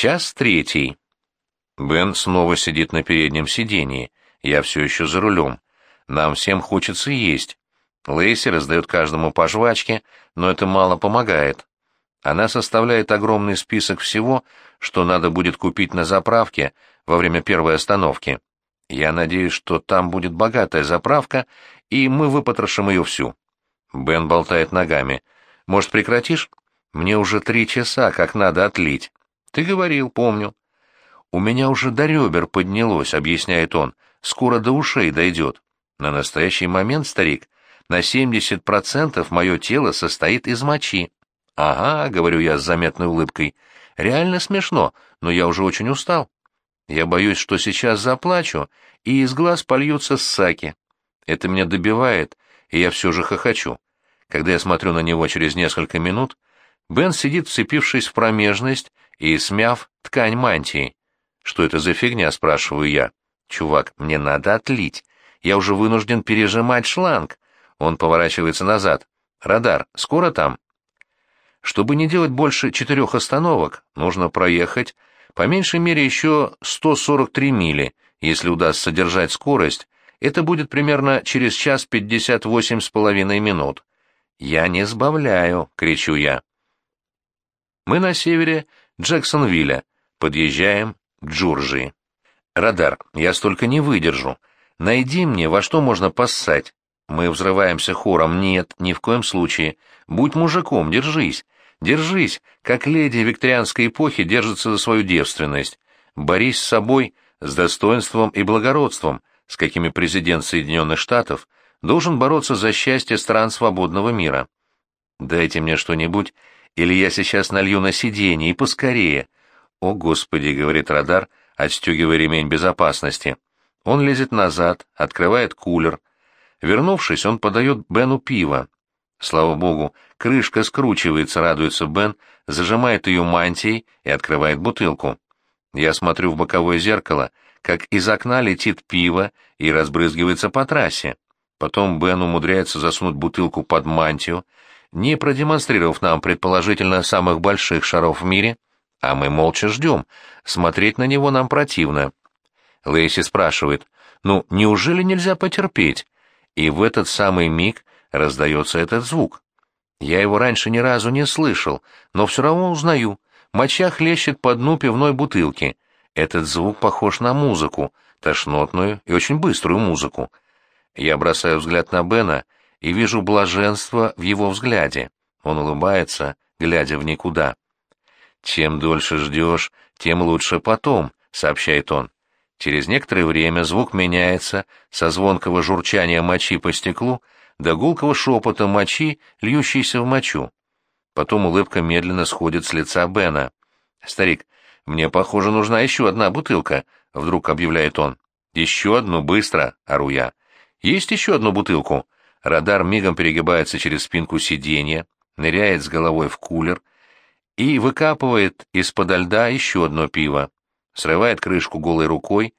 Час третий. Бен снова сидит на переднем сидении. Я все еще за рулем. Нам всем хочется есть. Лейси раздает каждому по жвачке, но это мало помогает. Она составляет огромный список всего, что надо будет купить на заправке во время первой остановки. Я надеюсь, что там будет богатая заправка, и мы выпотрошим ее всю. Бен болтает ногами. Может, прекратишь? Мне уже три часа, как надо отлить. Ты говорил, помню. У меня уже до ребер поднялось, объясняет он. Скоро до ушей дойдет. На настоящий момент, старик, на 70% мое тело состоит из мочи. Ага, говорю я с заметной улыбкой. Реально смешно, но я уже очень устал. Я боюсь, что сейчас заплачу, и из глаз польются ссаки. Это меня добивает, и я все же хохочу. Когда я смотрю на него через несколько минут, Бен сидит, вцепившись в промежность и смяв ткань мантии. «Что это за фигня?» — спрашиваю я. «Чувак, мне надо отлить. Я уже вынужден пережимать шланг». Он поворачивается назад. «Радар, скоро там?» Чтобы не делать больше четырех остановок, нужно проехать по меньшей мере еще 143 мили, если удастся держать скорость, это будет примерно через час пятьдесят восемь с половиной минут. «Я не сбавляю!» — кричу я. Мы на севере Джексонвилля, подъезжаем к Джорджии. «Радар, я столько не выдержу. Найди мне, во что можно поссать». Мы взрываемся хором. «Нет, ни в коем случае. Будь мужиком, держись. Держись, как леди викторианской эпохи держится за свою девственность. Борись с собой, с достоинством и благородством, с какими президент Соединенных Штатов должен бороться за счастье стран свободного мира. Дайте мне что-нибудь, или я сейчас налью на сиденье, и поскорее. О, Господи, говорит радар, отстегивая ремень безопасности. Он лезет назад, открывает кулер. Вернувшись, он подает Бену пиво. Слава богу, крышка скручивается, радуется Бен, зажимает ее мантией и открывает бутылку. Я смотрю в боковое зеркало, как из окна летит пиво и разбрызгивается по трассе. Потом Бен умудряется засунуть бутылку под мантию, не продемонстрировав нам, предположительно, самых больших шаров в мире, а мы молча ждем. Смотреть на него нам противно. Лейси спрашивает, «Ну, неужели нельзя потерпеть?» И в этот самый миг раздается этот звук. Я его раньше ни разу не слышал, но все равно узнаю. Моча хлещет по дну пивной бутылки. Этот звук похож на музыку, тошнотную и очень быструю музыку. Я бросаю взгляд на Бена и вижу блаженство в его взгляде. Он улыбается, глядя в никуда. «Чем дольше ждешь, тем лучше потом», — сообщает он. Через некоторое время звук меняется со звонкого журчания мочи по стеклу до гулкого шепота мочи, льющейся в мочу. Потом улыбка медленно сходит с лица Бена. «Старик, мне, похоже, нужна еще одна бутылка», — вдруг объявляет он. «Еще одну, быстро!» — ору я. «Есть еще одну бутылку?» Радар мигом перегибается через спинку сиденья, ныряет с головой в кулер и выкапывает из-под льда еще одно пиво, срывает крышку голой рукой,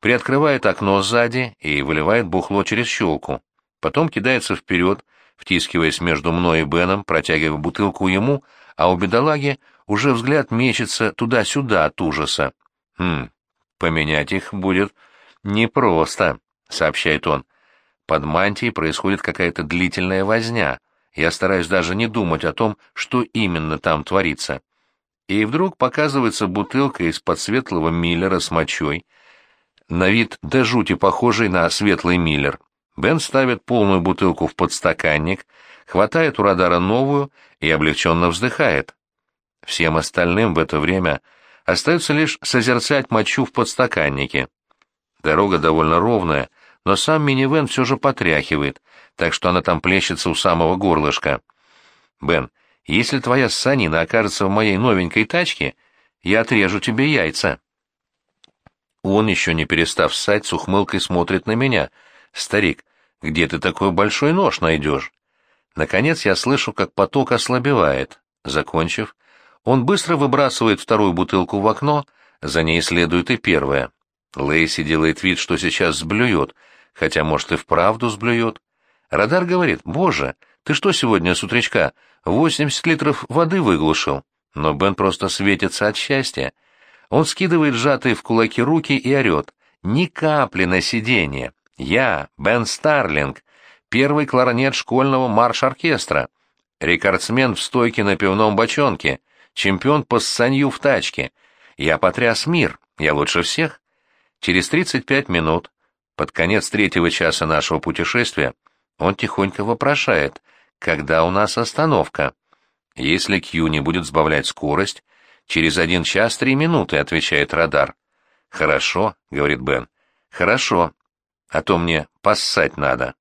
приоткрывает окно сзади и выливает бухло через щелку. Потом кидается вперед, втискиваясь между мной и Беном, протягивая бутылку ему, а у бедолаги уже взгляд мечется туда-сюда от ужаса. «Хм, поменять их будет непросто», — сообщает он. Под мантией происходит какая-то длительная возня. Я стараюсь даже не думать о том, что именно там творится. И вдруг показывается бутылка из-под светлого миллера с мочой, на вид до жути похожий на светлый миллер. Бен ставит полную бутылку в подстаканник, хватает у радара новую и облегченно вздыхает. Всем остальным в это время остается лишь созерцать мочу в подстаканнике. Дорога довольно ровная, но сам минивэн все же потряхивает, так что она там плещется у самого горлышка. «Бен, если твоя санина окажется в моей новенькой тачке, я отрежу тебе яйца». Он, еще не перестав ссать, с ухмылкой смотрит на меня — «Старик, где ты такой большой нож найдешь?» Наконец я слышу, как поток ослабевает. Закончив, он быстро выбрасывает вторую бутылку в окно, за ней следует и первая. Лейси делает вид, что сейчас сблюет, хотя, может, и вправду сблюет. Радар говорит, «Боже, ты что сегодня с утречка, 80 литров воды выглушил?» Но Бен просто светится от счастья. Он скидывает сжатые в кулаки руки и орет. «Ни капли на сиденье! Я, Бен Старлинг, первый кларнет школьного марш-оркестра, рекордсмен в стойке на пивном бочонке, чемпион по ссанью в тачке. Я потряс мир, я лучше всех. Через 35 минут, под конец третьего часа нашего путешествия, он тихонько вопрошает, когда у нас остановка. Если Кью не будет сбавлять скорость, через один час три минуты, отвечает радар. Хорошо, говорит Бен. Хорошо, а то мне поссать надо.